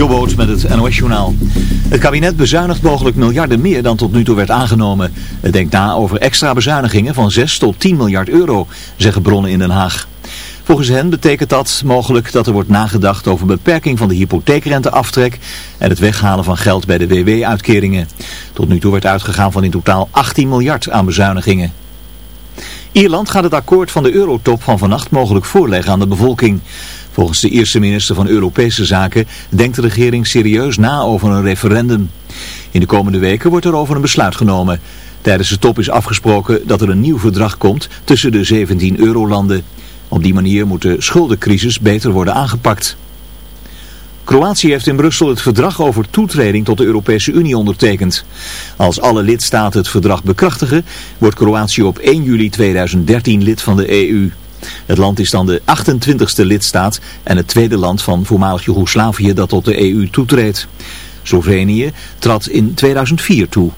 Jobboot met het NOS Journaal. Het kabinet bezuinigt mogelijk miljarden meer dan tot nu toe werd aangenomen. Het denkt na over extra bezuinigingen van 6 tot 10 miljard euro, zeggen bronnen in Den Haag. Volgens hen betekent dat mogelijk dat er wordt nagedacht over beperking van de hypotheekrenteaftrek en het weghalen van geld bij de WW-uitkeringen. Tot nu toe werd uitgegaan van in totaal 18 miljard aan bezuinigingen. Ierland gaat het akkoord van de eurotop van vannacht mogelijk voorleggen aan de bevolking. Volgens de eerste minister van Europese Zaken denkt de regering serieus na over een referendum. In de komende weken wordt er over een besluit genomen. Tijdens de top is afgesproken dat er een nieuw verdrag komt tussen de 17 eurolanden. Op die manier moet de schuldencrisis beter worden aangepakt. Kroatië heeft in Brussel het verdrag over toetreding tot de Europese Unie ondertekend. Als alle lidstaten het verdrag bekrachtigen, wordt Kroatië op 1 juli 2013 lid van de EU. Het land is dan de 28ste lidstaat en het tweede land van voormalig Joegoslavië dat tot de EU toetreedt. Slovenië trad in 2004 toe.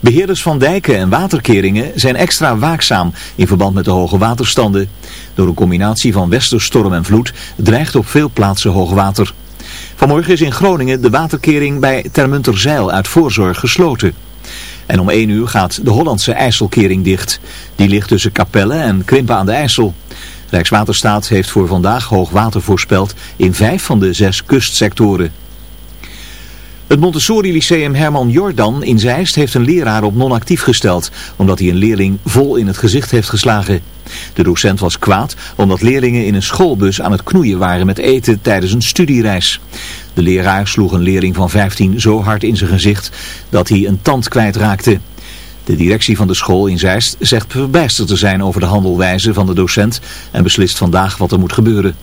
Beheerders van dijken en waterkeringen zijn extra waakzaam in verband met de hoge waterstanden. Door een combinatie van westerstorm en vloed dreigt op veel plaatsen hoogwater. Vanmorgen is in Groningen de waterkering bij Termunterzeil uit voorzorg gesloten. En om 1 uur gaat de Hollandse IJsselkering dicht. Die ligt tussen Capelle en Krimpen aan de IJssel. Rijkswaterstaat heeft voor vandaag hoog water voorspeld in vijf van de zes kustsectoren. Het Montessori Lyceum Herman Jordan in Zeist heeft een leraar op non-actief gesteld, omdat hij een leerling vol in het gezicht heeft geslagen. De docent was kwaad omdat leerlingen in een schoolbus aan het knoeien waren met eten tijdens een studiereis. De leraar sloeg een leerling van 15 zo hard in zijn gezicht dat hij een tand kwijtraakte. De directie van de school in Zeist zegt verbijsterd te zijn over de handelwijze van de docent en beslist vandaag wat er moet gebeuren.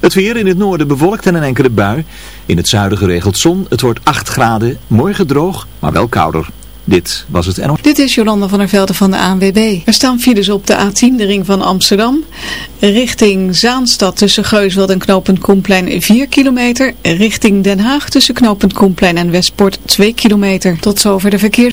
Het weer in het noorden bewolkt en een enkele bui. In het zuiden geregeld zon. Het wordt 8 graden. Morgen droog, maar wel kouder. Dit was het NO. Dit is Jolanda van der Velde van de ANWB. Er staan files op de A10, de ring van Amsterdam. Richting Zaanstad tussen Geusveld en knooppunt Koenplein 4 kilometer. Richting Den Haag tussen knooppunt Koenplein en Westport 2 kilometer. Tot zover de verkeer.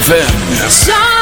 ZFM.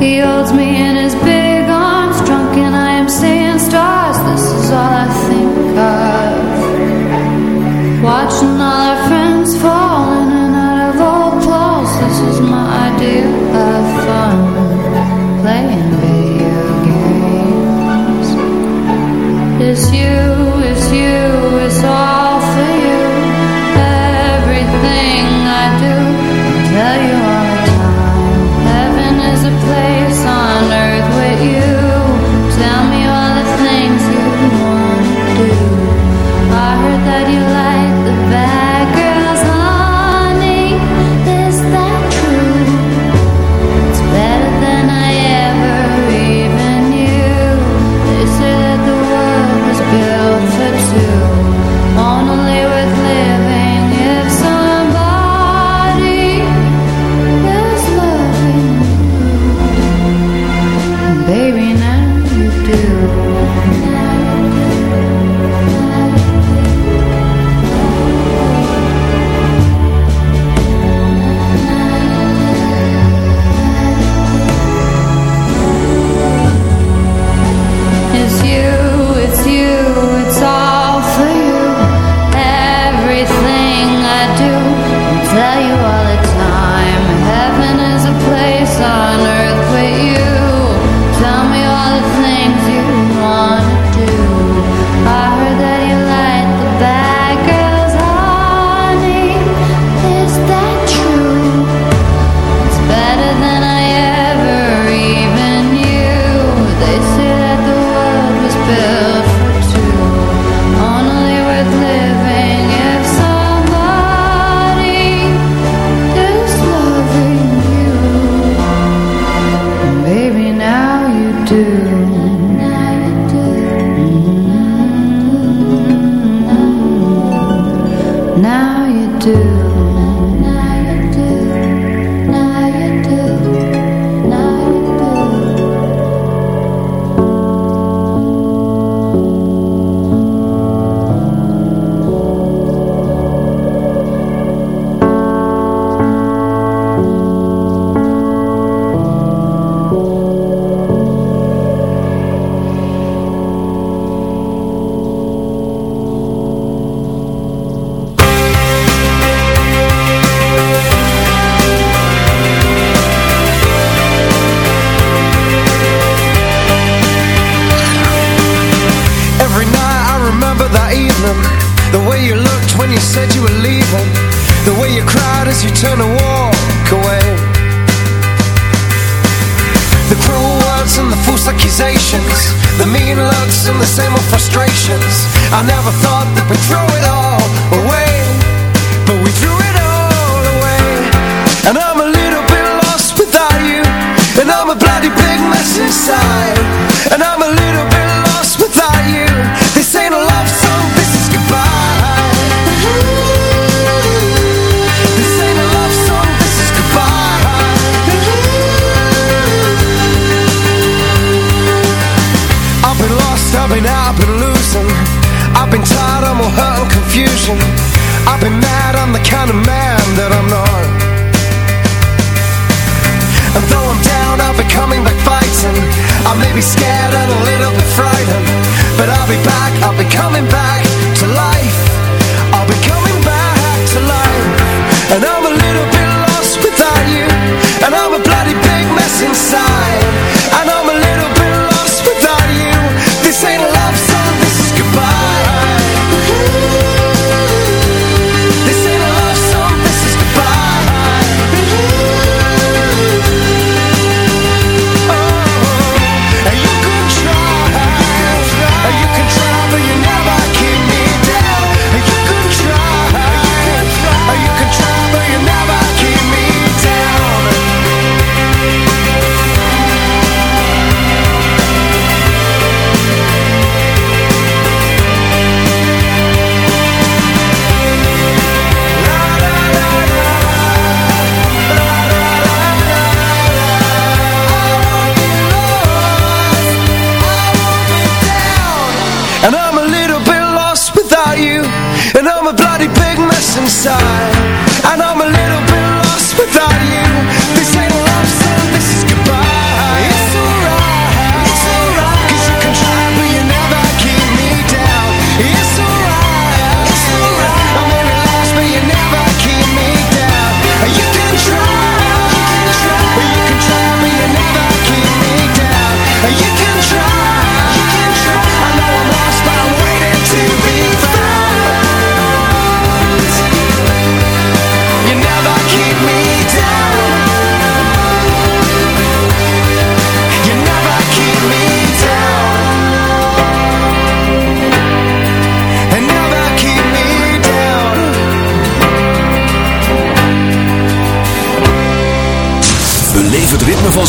He holds me in I'll be coming back fighting. I may be scared and a little bit frightened But I'll be back, I'll be coming back.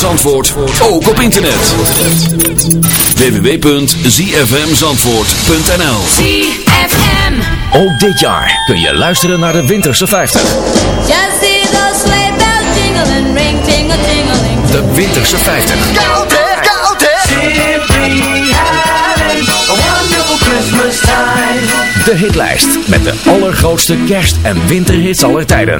Zandvoort ook op internet. www.zfmzandvoort.nl ZFM. Ook dit jaar kun je luisteren naar de Winterse 50. Just see those sleigh bells jingling, ring, ting a tingling. De Winterse 50. Koud hè, koud hè Simply having a wonderful Christmas time De hitlijst met de allergrootste kerst- en winterhits aller tijden.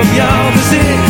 Op jouw gezicht.